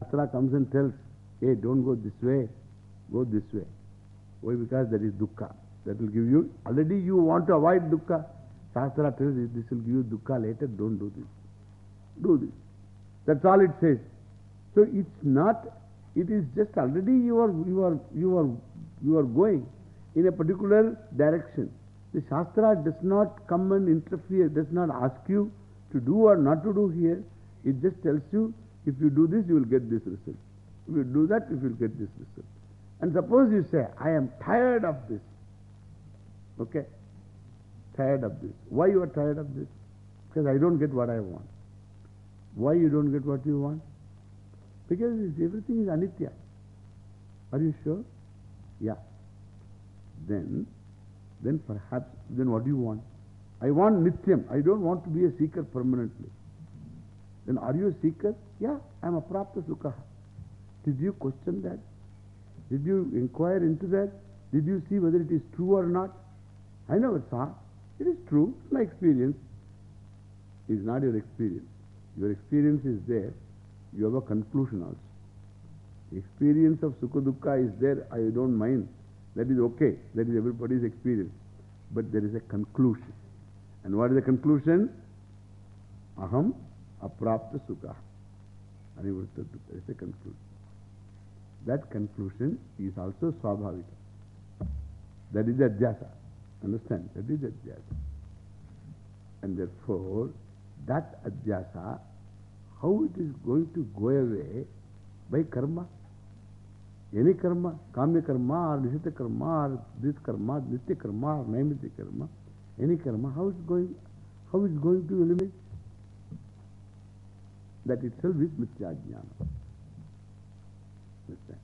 Shastra comes and tells, hey, don't go this way, go this way. Why? Because that is dukkha. That will give you, already you want to avoid dukkha. Shastra tells you, this will give you dukkha later, don't do this. Do this. That's all it says. So it's not, it is just already you are, you are, you are, you are going in a particular direction. The Shastra does not come and interfere, does not ask you to do or not to do here. It just tells you, if you do this, you will get this result. If you do that, you will get this result. And suppose you say, I am tired of this. Okay? Tired of this. Why you are tired of this? Because I don't get what I want. Why you don't get what you want? Because everything is anitya. Are you sure? Yeah. Then, then perhaps, then what do you want? I want nityam. I don't want to be a seeker permanently. Then are you a seeker? Yeah, I am a prapta sukha. Did you question that? Did you inquire into that? Did you see whether it is true or not? I never saw. It is true. My experience is not your experience. Your experience is there. You have a conclusion also. Experience of Sukha Dukkha is there. I don't mind. That is okay. That is everybody's experience. But there is a conclusion. And what is the conclusion? Aham aprapta sukha. Anivritta dukkha. Is the conclusion. That conclusion is also swabhavika. That is adhyasa. Understand? That is adhyasa. And therefore, that adhyasa, how it is going to go away by karma. Any karma, kamya karma or nishita karma or this karma, nitya karma or naimitya karma, any karma, how is going, how is going to eliminate? That itself is mithya jnana. Understand?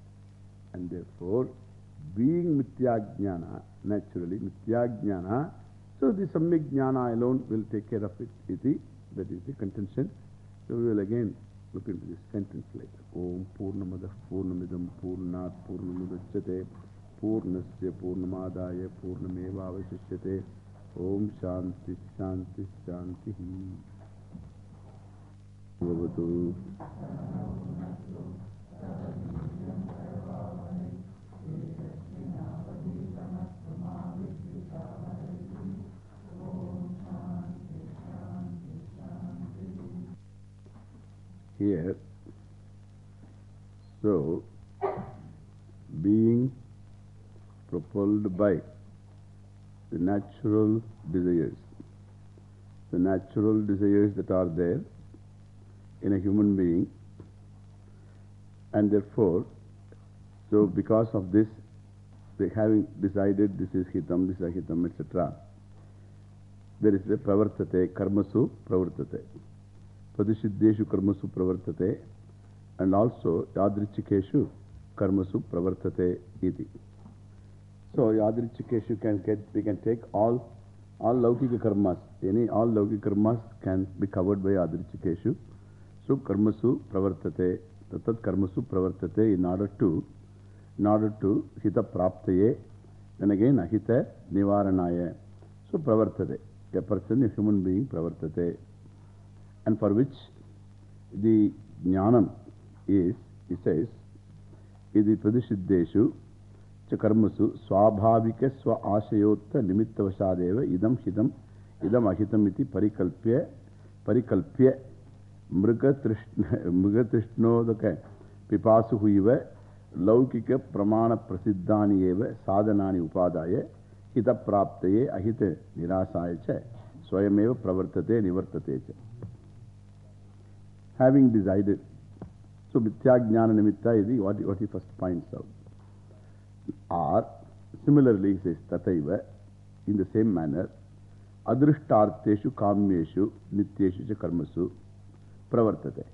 And therefore, being mithya jnana, naturally, mithya jnana, so the samyak jnana alone will take care of it. Iti, that is the contention. So we will again look into this sentence later. Om Purnamada Purnamidam Purnat Purnamudachyate Purnasya Purnamadaya Purnameva Om Shanti Shanti Shanti Bhavatu Here, so being propelled by the natural desires, the natural desires that are there in a human being, and therefore, so because of this, they having decided this is hitam, this is ahitam, etc., there is a pravartate, karmasu pravartate. Pradishiddeshu karmasu pravartate and also yadrichikeshu karmasu pravartate iti. So yadrichikeshu can get, we can take all, all laukika karmas, any all laukika karmas can be covered by yadrichikeshu. So karmasu pravartate, tatat karmasu pravartate in order to, in order to hita praptaye, then again ahita nivaranaya. So pravartate, a person, a human being pravartate. and for which the jnanam is, he says, Idi pradishiddeshu karmasu swabhavika swa ashayotta nimittavashadeva idam hitam idam ahitam iti parikalpya parikalpya Mrigatrishnodakai Pipasu huiva Laukika pramana prasiddhani eva sadhanani upadaya Hita praptaye ahita nirasayacha Swayameva pravartate nivartatecha Having decided So Mithyajnana Nimitta is what, what he first points out Or similarly he says Tataiva in the same manner Adrishtarteshu kamyeshu nityeshu cha karmasu Pravartate.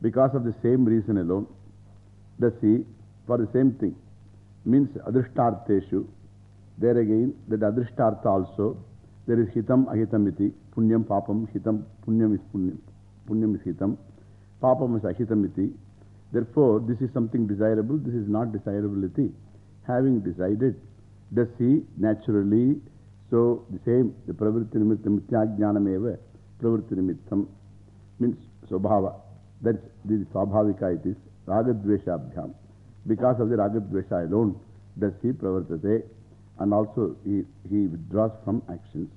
Because of the same reason alone, the sea, for the same thing, means Adrishtarteshu, there again, that Adrishtartha also, there is Hitam Ahitamiti, Punyam Papam, Hitam, Punyam is Punyam. Punyam is hitam, papam is ahitamiti. Therefore, this is something desirable, this is not desirability. Having decided, does he naturally, so the same, the pravritti nimittam, mithyajnanam eva, pravritti nimittam, means swabhava. That's the Swabhavika it is. Ragadvesha Abhyam. Because of the Ragadvesha alone does he pravartate and also he, he withdraws from actions.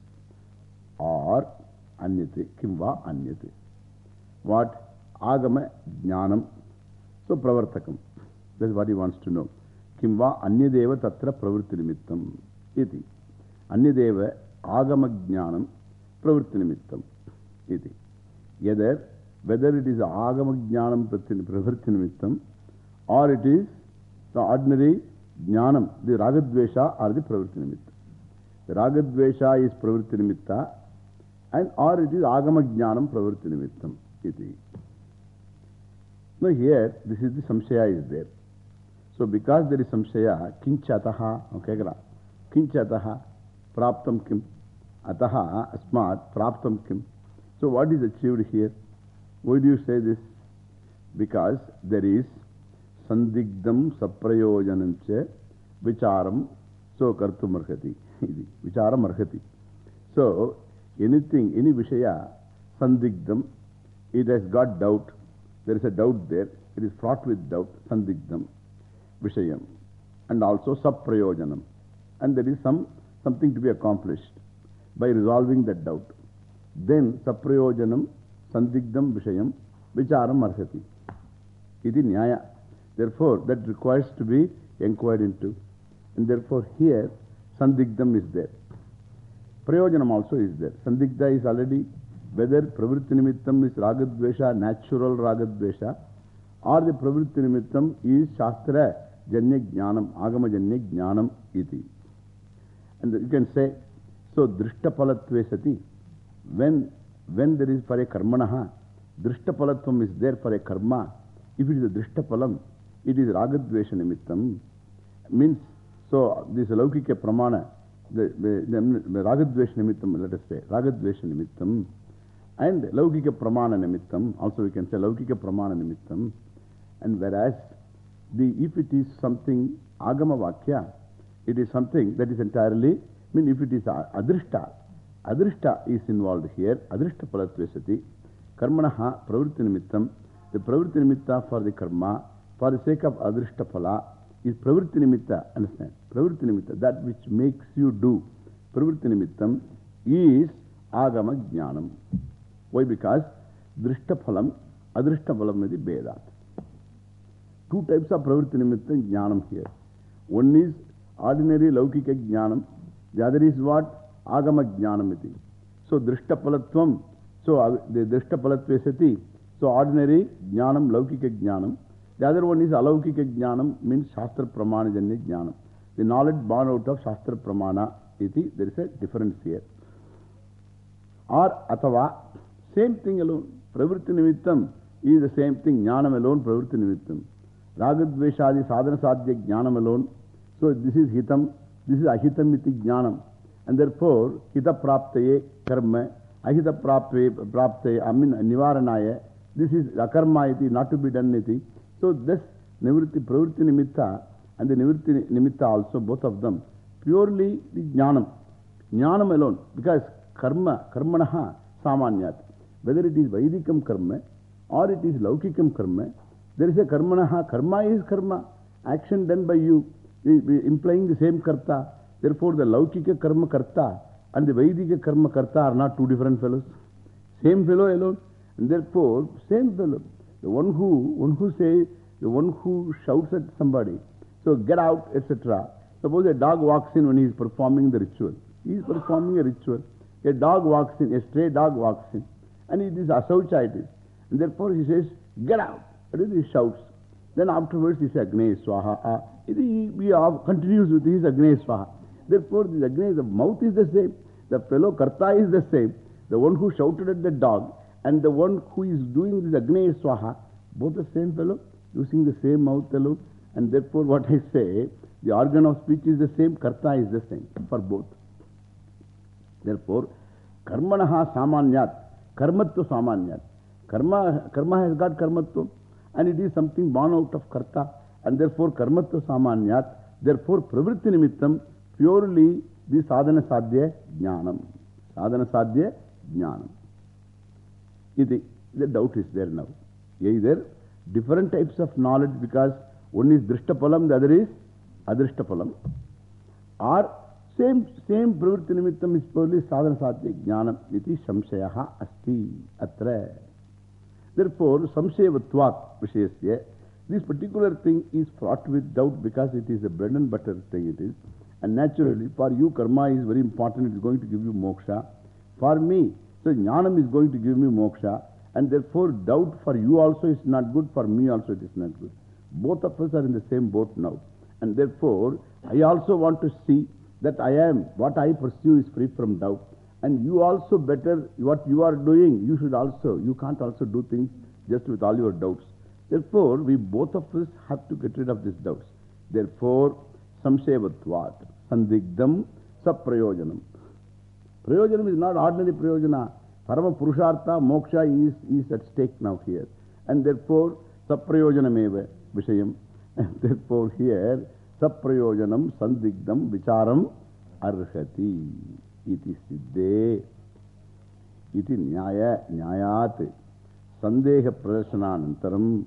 Or Anyate, Kimva Anyate. What? Agama Jnanam. So Pravartakam. That's what he wants to know. Kimva Anyadeva Tatra Pravritti Nimittam. Iti. Anyadeva Agama Jnanam Pravritti Nimittam. Iti. Either whether it is Agama Jnanam Pravritti Nimittam or it is the ordinary Jnanam, the Ragadvesha or the Pravritti Nimitta. The Ragadvesha is Pravritti Nimitta and or it is Agama Jnanam Pravritti Nimittam. Iti. Now here, this is the Samshaya is there. So because there is Samshaya, Kinchataha, okay, Kinchataha, Praptam Kim, Ataha, Asmat, Praptam Kim. So what is achieved here? Why do you say this? Because there is Sandigdam Saprayojanamcha Vicharam So Kartum Arhati. Vicharam Arhati. So anything, any Vishaya, Sandigdam, it has got doubt. There is a doubt there. It is fraught with doubt. Sandigdam Vishayam. And also Saprayojanam. And there is some something to be accomplished by resolving that doubt. Then Saprayojanam Sandigdam Vishayam Vicharam Arhati. Iti Nyaya. Therefore, that requires to be inquired into. And therefore, here Sandigdam is there. Prayojanam also is there. Sandigdha is already whether Pravritti is Ragadvesha, natural Ragadvesha, or the Pravritti is Shastra Janya Jnanam, Agama Janya Jnanam iti. And you can say, so sati, when, when there is for a karmanaha, Drishtapalatvam is there for a karma, if it is a Drishtapalam, it is Ragadvesha Nimittam. Means, so this Laukika Pramana, the, the, Ragadvesha Nimittam, let us say, Ragadvesha Nimittam, and Laukika Pramana Nimittam, also we can say Laukika Pramana Nimittam. And whereas, the, if it is something Agama Vakya, it is something that is entirely, I mean, if it is Adrishta, Adrishta is involved here, Adrishta Palatvesati, Karmanaha Pravritti Nimittam, the Pravritti Nimitta for the Karma, for the sake of Adrishta Phala, is Pravritti Nimitta, understand? Pravritti Nimitta, that which makes you do. Pravritti Nimittam is Agama Jnanam. Why? Because Drishta Phalam, Adrishta Phalam is the Vedat. Two types of Pravritti Nimitta Jnanam here. One is ordinary Laukika Jnanam, the other is what? Agama Jnanam iti. So drishtapalatvam, so the so ordinary Jnanam. The other one is Alaukika Jnanam, means. The knowledge born out of Shastra Pramana iti, there is a difference here. Or Atava, same thing alone. Pravritti is the same thing. Jnanam alone, Pravritti Nimittam. Ragadveshadi Sadhana Sadhya Jnanam alone. So this is Hitam, this is Ahitam. And therefore, Hita Praptaye Karma, Ahita Praptaye, I mean Nivaranaya, this is Akarma iti, not to be done iti. So this Nivritti, Pravritti Nimitta and the Nivritti Nimitta also, both of them, purely the Jnanam. Jnanam alone, because Karma, Karmanaha Samanyat. Whether it is Vaidikam Karma or it is Laukikam Karma, there is a Karmanaha. Karma is Karma. Action done by you, implying the same Karta. Therefore, the Laukika Karma Karta and the Vaidika Karma Karta are not two different fellows. Same fellow alone. And therefore, same fellow. The one who, one who says, the one who shouts at somebody, so get out, etc. Suppose a dog walks in when he is performing the ritual. He is performing a ritual. A dog walks in, a stray dog walks in, and it is asauchitis. And therefore he says, get out. And he shouts. Then afterwards he says, Agne Swaha. He continues with his Agne Swaha. Therefore, the Agne, the mouth is the same. The fellow Karta is the same. The one who shouted at the dog and the one who is doing this Agne Swaha, both the same fellow, using the same mouth alone. And therefore, what I say, the organ of speech is the same, Karta is the same for both. Therefore, Karmanaha Samanyat, Karmatva Samanyat. Karma, karma has got Karmatva and it is something born out of Karta and therefore Karmatva Samanyat. Therefore, Pravritti Nimittam, purely the Sadhana Sadhya Jnanam. Sadhana Sadhya Jnanam. The doubt is there now. Either different types of knowledge because one is Drishtapalam, the other is Adrishtapalam. Or same, same Pravritti Nimittam is purely Sadhana Satya Jnanam. Iti Samshayaha Asti Atra. Therefore, Samshayavatvat Vishayasya. This particular thing is fraught with doubt because it is a bread and butter thing it is. And naturally, for you, karma is very important. It is going to give you moksha. For me, so jnanam is going to give me moksha. And therefore, doubt for you also is not good. For me also it is not good. Both of us are in the same boat now. And therefore, I also want to see that I am, what I pursue is free from doubt. And you also better, what you are doing, you should also, you can't also do things just with all your doubts. Therefore, we both of us have to get rid of these doubts. Therefore, samsevatvat, sandigdam, saprayojanam. Prayojanam is not ordinary prayojana. Parama Purushartha, moksha is, is at stake now here. And therefore, saprayojanameva vishayam. And therefore, here, saprayojanam, sandigdam, vicharam, arhati. Iti siddhe. Iti nyaya, nyayat. Sandeha pradarsananantaram.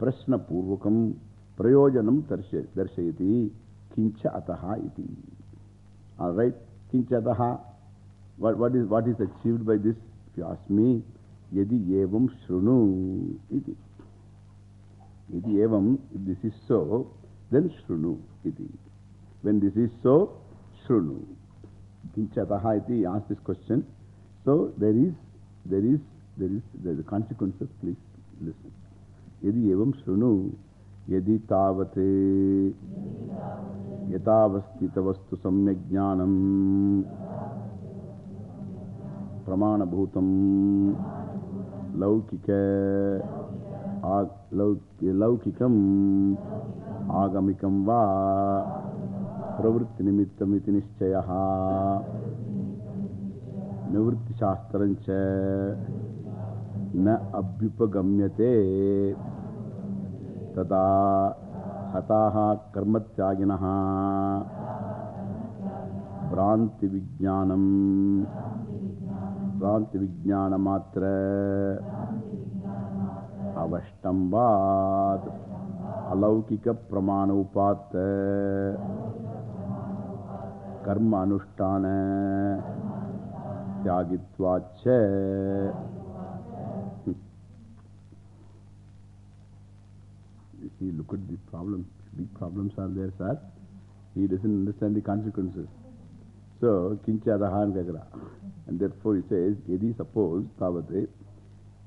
Prashna Purvakam Prayojanam Darshayati Kincha Ataha iti. Alright, Kincha Ataha. What, what, is, what is achieved by this? If you ask me, Yadi Evam Shrunu iti. Yadi Evam, if this is so, then Shrunu iti. When this is so, Shrunu. Kincha Ataha iti, ask this question. So there is, there is, there is, there is the consequences, please listen. यदि एवं शृणु यदि तावते। यथावस्थितवस्तु सम्यक् ज्ञानम्। प्रमाणभूतं लौकिक लौकिकम्। आगमिकं वा। प्रवृत्तिनिमित्तमिति निश्चयः। निवृत्तिशास्त्रञ्च न अभ्युपगम्यते। तथा हताः कर्मत्यागिनः। भ्रान्तिविज्ञानम्। भ्रान्तिविज्ञानमात्र अवष्टम्बात्। अलौकिकप्रमाणोपात्त कर्म अनुष्ठान See, look at the problem. Big problems are there, sir. He doesn't understand the consequences. So, kincha adahan gagra. And therefore he says, Yedi suppose, tavate,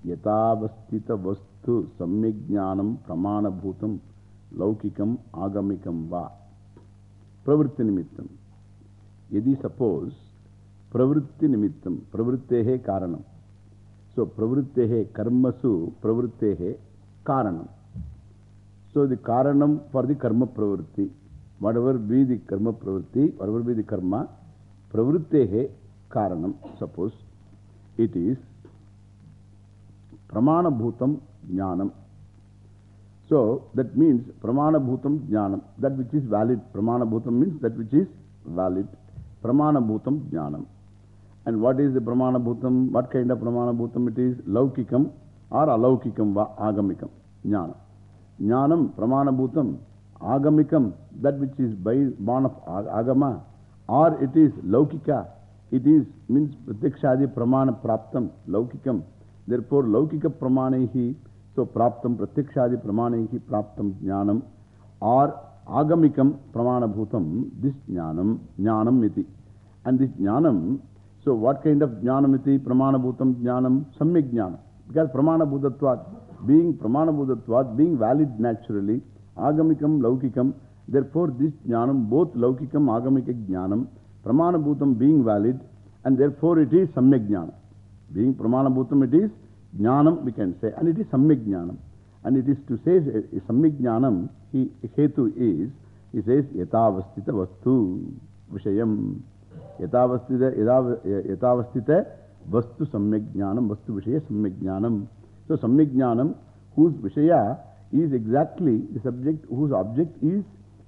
yatavastita vastu samyajnanam pramana bhutam laukikam agamikam va. Pravritti nimittam. Yedi suppose, pravritti nimittam, pravrittehe karanam. So, pravrittehe karmasu, pravrittehe karanam. So the karanam for the karma pravritti, whatever be the karma pravritti, whatever be the karma, pravrittehe karanam, suppose it is pramana bhutam jnanam. So that means pramana bhutam jnanam, that which is valid. Pramana bhutam means that which is valid. Pramana bhutam jnanam. And what is the pramana bhutam? What kind of pramana bhutam it is? Laukikam or alaukikam va agamikam jnanam. Jnanam, Pramana Bhutam, Agamikam, that which is by born of Agama, or it is Laukika, it is, means Pratikshadi Pramana Praptam, Laukikam. Therefore, Laukika Pramanehi, so Praptam, Pratikshadi Pramanehi Praptam Jnanam, or Agamikam Pramana Bhutam, this Jnanam, Jnanam iti. And this Jnanam, so what kind of Jnanam iti? Pramana Bhutam Jnanam, Samyak Jnanam. Because Pramana Bhutatvat. Being pramana buddhatvat, being valid naturally, agamikam, laukikam, therefore this jnanam, both laukikam, agamika jnanam, pramana bhutam being valid, and therefore it is samyak jnanam. Being pramana bhutam, it is jnanam, we can say, and it is samyak jnanam. And it is to say samyak jnanam, he, hetu is, he says, yatavastita vastu vishayam. Yatavastita, yatavastita vastu samyak jnanam, vastu vishaya samyak jnanam. So, Samyajnanam, whose Vishaya is exactly the subject, whose object is,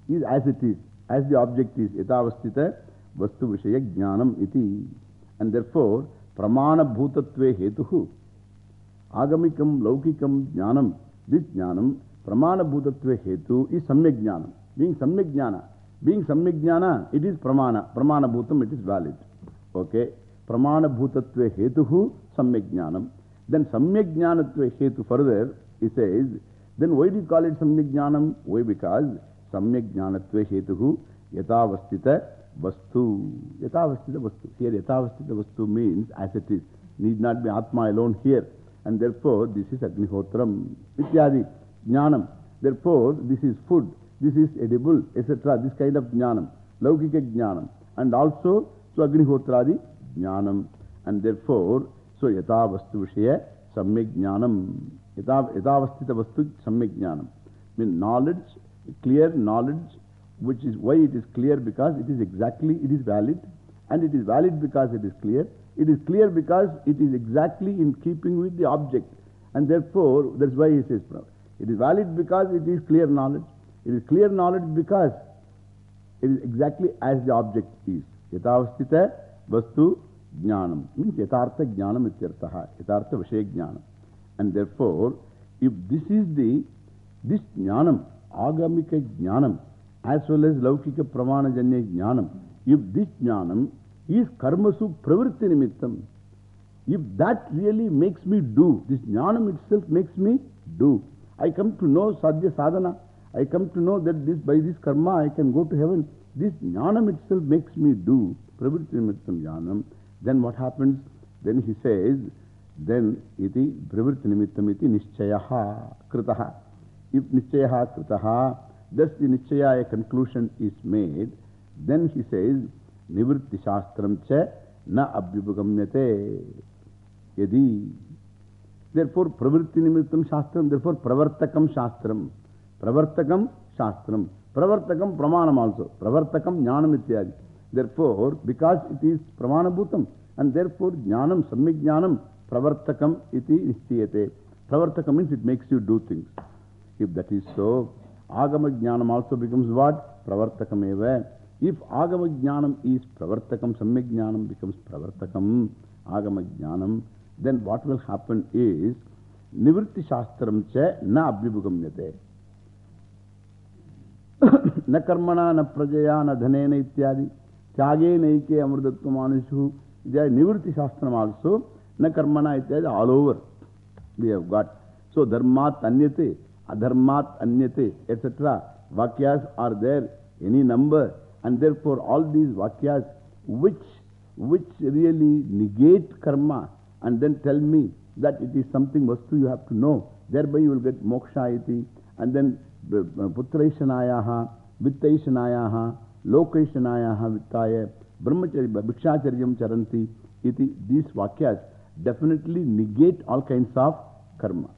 is as it is, as the object is. Yatavastita Vastu Vishaya Jnanam iti. And therefore, Pramana Bhutatve Hetuhu. Agamikam, Laukikam, Jnanam. This Jnanam, Pramana Bhutatva Hetu is Samyak Being Samyak Being Samyak it is Pramana. Pramana Bhutam, it is valid. Okay. Pramana Bhutatva Hetuhu Samyak Jnanam. Then Samyak Jnanatva Hetu further, he says, then why do you call it Samyak Jnanam? Why? Because Samyak Jnanatva Hetuhu Yatavastita Vastu. Yatavastita Vastu. Here Yatavastita Vastu means as it is. Need not be Atma alone here. And therefore, this is Agnihotram. Ityadi. Jnanam. Therefore, this is food. This is edible, etc. This kind of Jnanam. Laukika Jnanam. And also, so Agnihotradi Jnanam. And therefore, so Yatavastu Vishaya Samyak Jnanam. Yatavastita Vastu Samyak Jnanam. Mean knowledge, clear knowledge, which is why it is clear because it is exactly, it is valid. And it is valid because it is clear. It is clear because it is exactly in keeping with the object. And therefore, that's why he says, it is valid because it is clear knowledge. It is clear knowledge because it is exactly as the object is. Yatavastita vastu jnanam. Means yatartha jnanam ityartaha. Yatartha vishaya jnanam. And therefore, if this is the, this jnanam, agamika jnanam, as well as laukika pramana janya jnanam, if this jnanam is karmasu pravritti nimittam, if that really makes me do, this jnanam itself makes me do. I come to know sadhya sadhana. I come to know that this, by this karma I can go to heaven. This jnanam itself makes me do. Pravritti nimittam jnanam. Then what happens? Then he says, then iti pravritti nimittam iti nishchayaha kritaha. If nishchayaha kritaha, thus the nishchaya conclusion is made, then he says, nivritti shastram cha na abhyupagamyate yadi. Therefore, pravritti nimittam shastram, therefore, pravartakam shastram. Pravartakam shastram. Pravartakam pramanam also. Pravartakam jnanam ityadi. Therefore, because it is pramana bhutam, and therefore, jnanam, samyak jnanam, pravartakam iti nishtiyate. Pravartakam means it makes you do things. If that is so, agama jnanam also becomes what? Pravartakam eva. If agama jnanam is pravartakam, samyak jnanam becomes pravartakam, agama jnanam, then what will happen is, nivritti shastram cha na abhibugamyate. न कर्मणा न प्रजया न धनेन इत्यादि त्यागे नैके अमृतत्व मानुषु निवृत्ति शास्त्रम आल्सो न कर्मणा इत्यादि all over we have got so धर्मात् अन्यते अधर्मात् अन्यते etc vakyas are there any number and therefore all these vakyas which which really negate karma and then tell me that it is something vastu you have to know thereby you will get moksha iti and then Putraishanayaha, Vittaishanayaha, Lokaishanayaha, Vittaya, Brahmacharya, Bhikshacharyam Charanti, iti, these vakyas definitely negate all kinds of karma.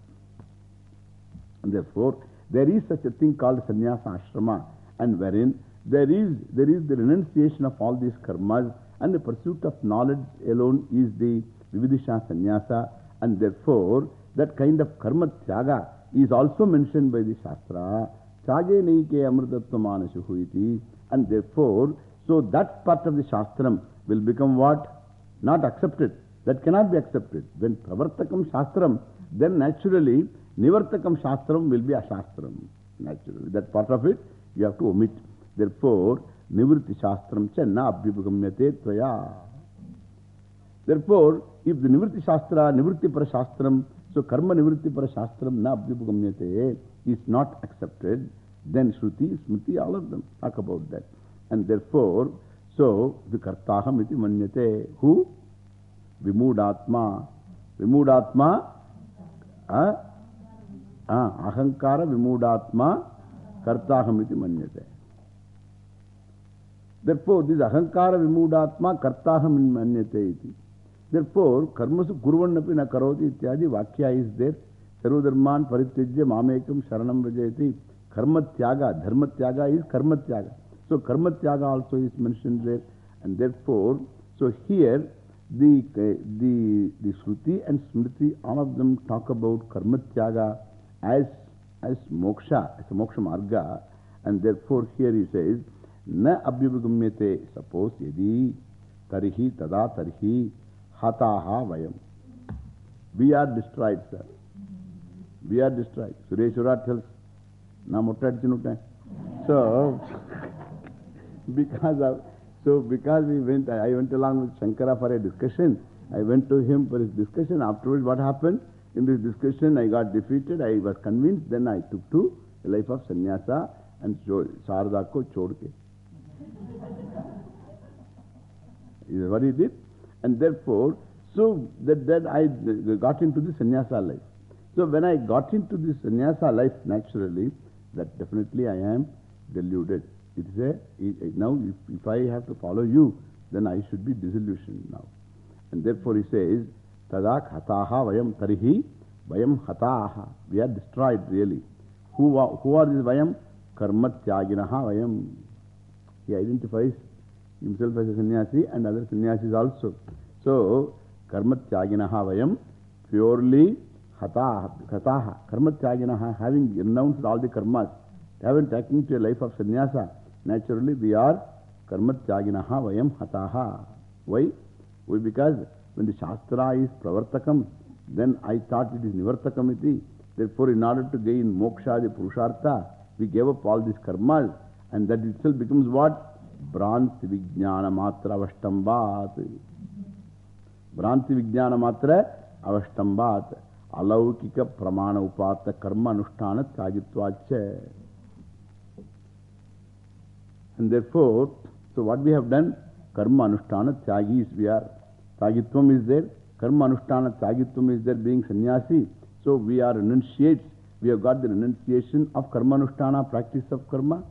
And therefore, there is such a thing called sannyasa ashrama, and wherein there is, there is the renunciation of all these karmas, and the pursuit of knowledge alone is the vividisha sannyasa, and therefore, that kind of karma tyaga is also mentioned by the Shastra. Chage Neike Amritattvamanashuhu iti. And therefore, so that part of the Shastram will become what? Not accepted. That cannot be accepted. When Pravartakam Shastram, then naturally Nivartakam Shastram will be a Shastram. Naturally. That part of it you have to omit. Therefore, Nivritti Shastram cha na abhyupagamyate tvaya. Therefore, if the Nivritti Shastra, Nivritti Para Shastram So karma nivritti para shastram na abhyupagamyate is not accepted. Then Shruti, Smriti, all of them talk about that. And therefore, so the kartaham iti manyate. Who? Vimudatma. Vimudatma. Ah? Ah, ahankara vimudatma kartaham iti manyate. Therefore, this ahankara vimudatma kartaham manyate iti. Therefore, karmasu kurvannapi na karoti ityadi vakya is there. Sarvadharman paritijya mamekam sharanam is karma tyaga. So, karma tyaga also is mentioned there. And therefore, so here, the, the, the Shruti and Smriti, all of them talk about karma tyaga as, as moksha, as a moksha marga. And therefore, here he says, na abhyupagamyate. Suppose, yadi, tarihi, tada, tarihi. Hataha Vayam. We are destroyed, sir. We are destroyed. Sureshwara tells, Na mutta So, because of, so because we went, I went along with Shankara for a discussion. I went to him for his discussion. Afterwards, what happened? In this discussion, I got defeated. I was convinced. Then I took to the life of sannyasa and Sharada ko chodke. Is what he did. And therefore, so that, that I got into the sannyasa life. So when I got into the sannyasa life naturally, that definitely I am deluded. It is a, now if, if I have to follow you, then I should be disillusioned now. And therefore he says, Tadak hataha vayam tarihi vayam hataha. We are destroyed really. Who, are, who are these vayam? Karma tyaginaha vayam. He identifies himself as a sannyasi and other sannyasis also. So, karma tyaginaha vayam, purely hataha, hataha. Karma tyaginaha, having renounced all the karmas, haven't taken to a life of sannyasa. Naturally, we are karma tyaginaha vayam hataha. Why? Why? Because when the Shastra is pravartakam, then I thought it is nivartakamiti. Therefore, in order to gain moksha, the purushartha, we gave up all these karmas, and that itself becomes what? Bhranti Vijnana Matra Avashtambat. Bhranti Vijnana Matra Avashtambat. Alaukika Pramana Upata Karma Anushtana Tyagitvacha. And therefore, so what we have done? Karma Anushtana Tyagis we are. Tyagitvam is there. Karma Anushtana Tyagitvam is there being sannyasi. So we are renunciates. We have got the renunciation of Karma Anushtana, practice of karma.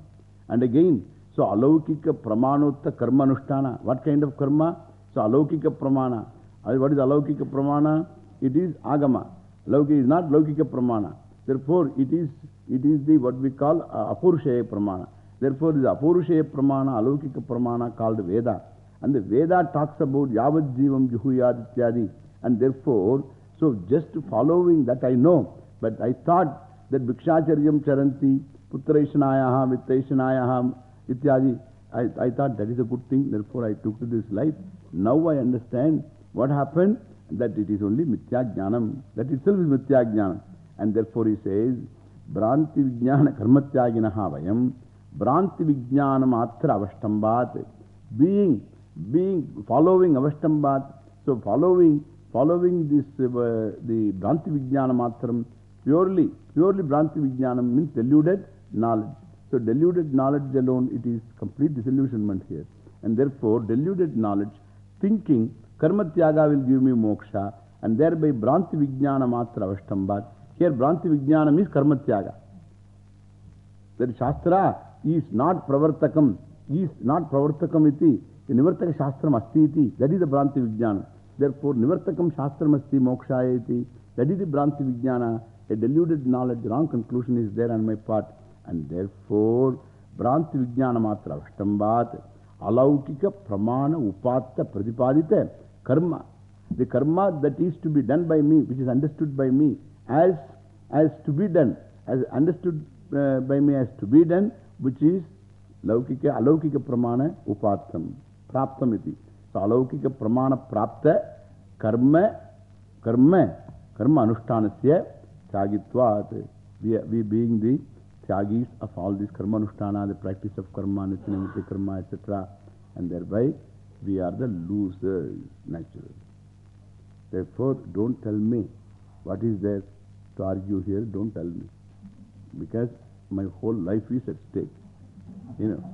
And again, so alaukika pramanotta karma anushtana. What kind of karma? So alaukika pramana. What is alaukika pramana? It is agama. Laukika is not laukika pramana. Therefore, it is, it is the what we call uh, apurushaya pramana. Therefore, the apurushaya pramana, alaukika pramana called Veda. And the Veda talks about yavad jivam juhuyad ityadi. And therefore, so just following that I know. But I thought that Bhikshacharyam charanti, putraishanayaha, vittaishanayaha, ityadi. I, I thought that is a good thing. Therefore, I took to this life. Now I understand what happened. That it is only mithya jnanam. That itself is mithya jnanam. And therefore he says, Bhranti vijnana karmatyaginaha vayam, Bhranti vijnanam atra avashtambat. Being, being, following avashtambat. So following, following this, uh, the Bhranti vijnana matram, purely, purely Bhranti vijnanam means deluded knowledge. So deluded knowledge alone, it is complete disillusionment here. And therefore, deluded knowledge, thinking, karma tyaga will give me moksha, and thereby Bhranti vijnana matra avashtambat. Here, Bhranti vijnana means karma tyaga. That Shastra is not pravartakam, is not pravartakam iti. Nivartaka Shastram asti iti. That is the Bhranti vijnana. Therefore, Nivartakam Shastram asti moksha iti. That is the Bhranti vijnana. A deluded knowledge, wrong conclusion is there on my part. And therefore, Bhranti Vijnana Matra Ashtambat, Alaukika Pramana Upatta Pradipadita Karma. The karma that is to be done by me, which is understood by me as, as to be done, as understood uh, by me as to be done, which is Laukika, Alaukika Pramana Upattam, Praptamiti. So Alaukika Pramana Prapta Karma, Karma, Karma Anushthanasya Chagitvat. We, we being the Tyagis of all these karma anushtana, the practice of karma, nityanamiti karma, etc. And thereby we are the losers naturally. Therefore, don't tell me what is there to argue here, don't tell me. Because my whole life is at stake. You know,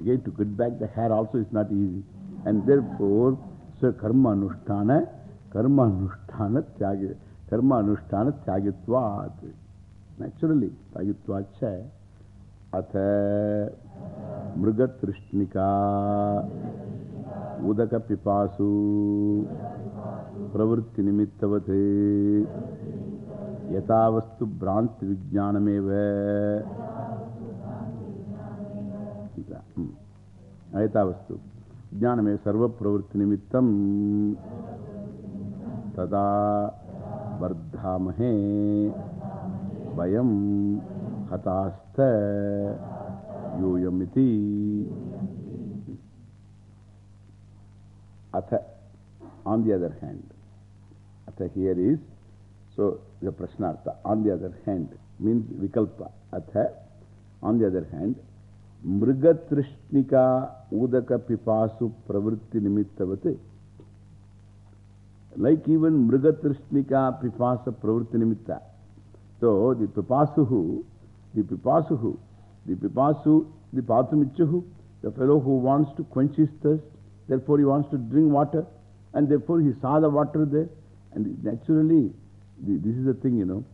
again to get back the hair also is not easy. And therefore, so karma anushtana, karma anushtana tyagi, karma anushtana tyagitvat. Naturally, Tayutvacha Atha Mrigatrishnika Udaka Pipasu Pravritti Nimittavate Yatavastu Bhranti Vijnanameva Ayatavastu Vijnanameva Sarva Pravritti Nimittam Tada Vardhamahe Vayam Hatasta Yoyamiti. Atha, on the other hand, Atha here is So, the Prashnartha. On the other hand, means Vikalpa. Atha. On the other hand, Mrigatrishnika Udaka Pipasu Pravritti Nimittavate. Like even Mrigatrishnika Pipasa Pravritti Nimitta. So, the Pipasuhu, the Pipasuhu, the Pipasu, the Patumichahu, the fellow who wants to quench his thirst, therefore he wants to drink water, and therefore he saw the water there, and naturally, this is the thing, you know,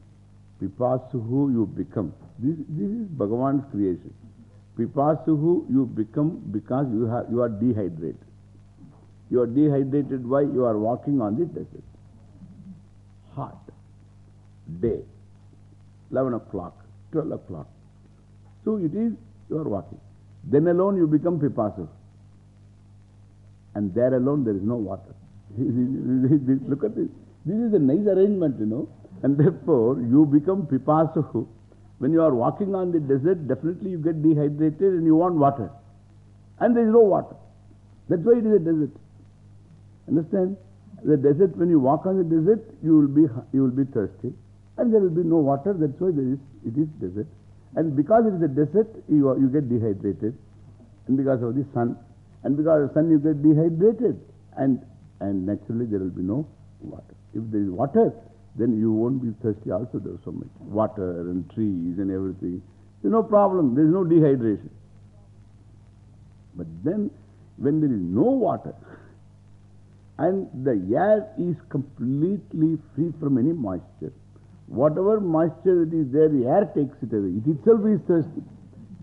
Pipasuhu you become. This, this is Bhagavan's creation. Pipasuhu you become because you, have, you are dehydrated. You are dehydrated why? You are walking on the desert. Hot. Day. 11 o'clock, 12 o'clock. So it is, you are walking. Then alone you become Pipasu. And there alone there is no water. Look at this. This is a nice arrangement, you know. And therefore you become Pipasu. When you are walking on the desert, definitely you get dehydrated and you want water. And there is no water. That's why it is a desert. Understand? The desert, when you walk on the desert, you will be, you will be thirsty. And there will be no water. That's why there is, it is desert. And because it is a desert, you, are, you get dehydrated. And because of the sun. And because of the sun, you get dehydrated. And, and naturally, there will be no water. If there is water, then you won't be thirsty also. There is so much water and trees and everything. There's no problem. There's no dehydration. But then, when there is no water, and the air is completely free from any moisture, whatever moisture that is there, the air takes it away. It itself is thirsty.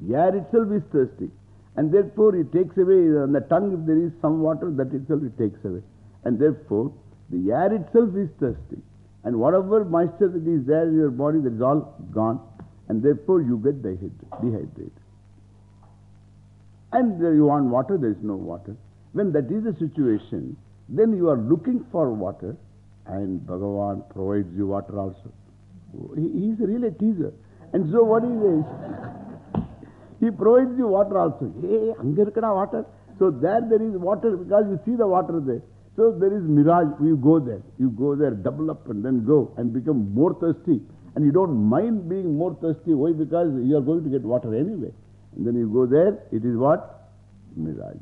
The air itself is thirsty. And therefore, it takes away on the tongue, if there is some water, that itself it takes away. And therefore, the air itself is thirsty. And whatever moisture that is there in your body, that is all gone. And therefore, you get dehydrated. And you want water, there is no water. When that is the situation, then you are looking for water, and Bhagavan provides you water also. He, is really a teaser. And so what is this? He provides you water also. Hey, Angarkada water. So there there is water because you see the water there. So there is mirage. You go there. You go there, double up and then go and become more thirsty. And you don't mind being more thirsty. Why? Because you are going to get water anyway. And then you go there. It is what? Mirage.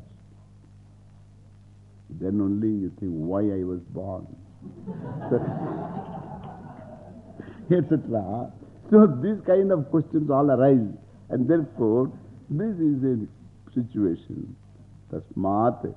Then only you think why I was born. etc. So these kind of questions all arise. And therefore, this is a situation. Tasmat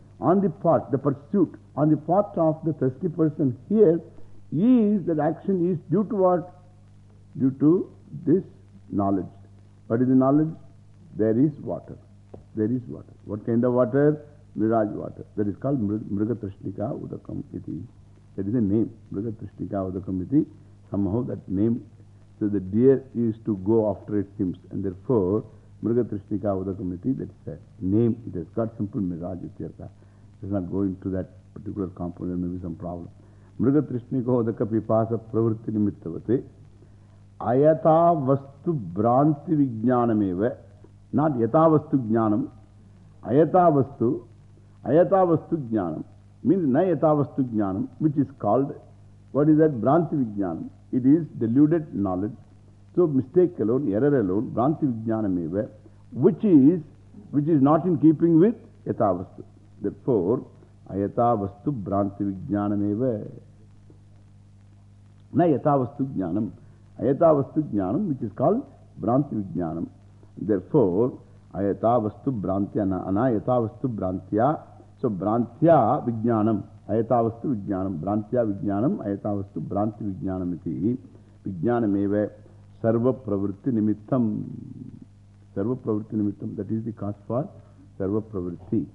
on the part, the pursuit on the part of the thirsty person here is that action is due to what? Due to this knowledge. What is the knowledge? There is water. There is water. What kind of water? Miraj water. That is called Mrigatrishnika Udakam iti. That is a name. Mrigatrishnika Udakam iti. Somehow that name, so the deer is to go after its hymns, and therefore Mrigatrishnika Udakamiti, that is a name, it has got simple Miraj Ityartha. Does not go into that particular component, there may be some problem. Mrigatrishnika Udaka Pipasa Pravritti Nimittavate Ayata Vastu Bhranti Vijnanameva, not Yata Vastu Jnanam, Ayata Vastu, Ayata Vastu Jnanam means Na Yata Vastu Jnanam, which is called What is that? Bhranti Vijnanam. It is deluded knowledge. So mistake alone, error alone, Bhranti Vijnanameva, which is, which is not in keeping with Yatavastu. Na Yatavastu Jnanam. Ayatavastu Jnanam, which is called Bhranti Vijnanam. Therefore, Ayatavastu Bhranti, Anayatavastu Bhrantya. So, Bhrantya Vijnanam. Ayatavastu Vijnanam, Brantya Vijnanam, Ayatavastu Branti Vijnanam iti. Vijnanameva Sarva Pravritti Nimittam. Sarva Pravritti Nimittam, that is the cause for Sarva Pravritti.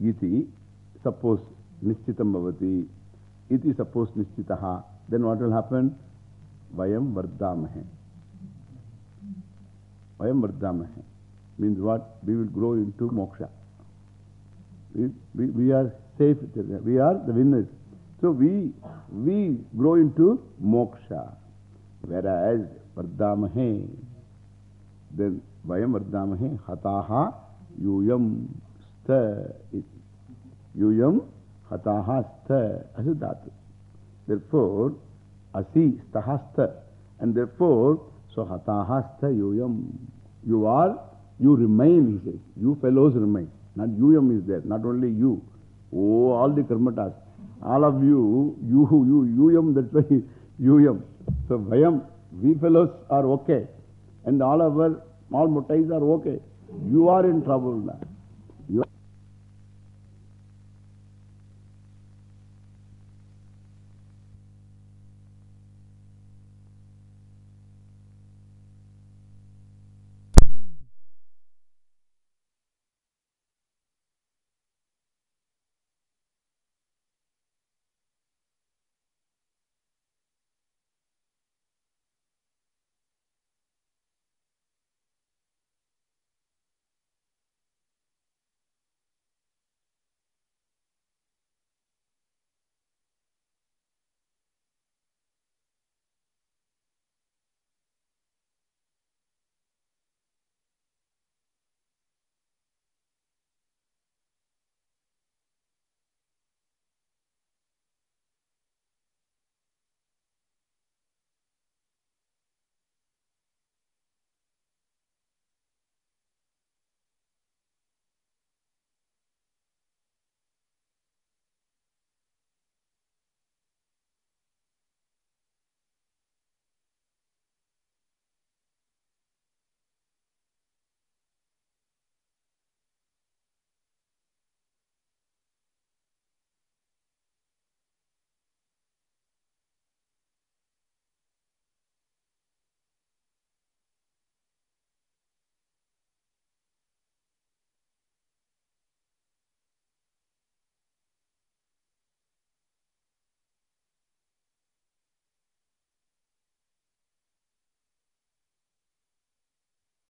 Iti, suppose Nishchitam Bhavati. Iti suppose Nishchitaha. Then what will happen? Vayam Vardamahe. Vayam Vardamahe. Means what? We will grow into moksha. We, we, we are safe. We are the winners. So we, we grow into moksha. Whereas Vardamahe, then Vayam Vardamahe, Hataha Yuyam Stha. Yuyam Hataha Stha. Therefore, Asi Stahastha. And therefore, so Hatahastha Yuyam. You are, you remain, he says. You fellows remain. Not Yuyam is there. Not only you. Oh, all the karmatas. All of you, you, you, Yuyam, that's why. So we fellows are okay. And all our small muttais are okay. You are in trouble now.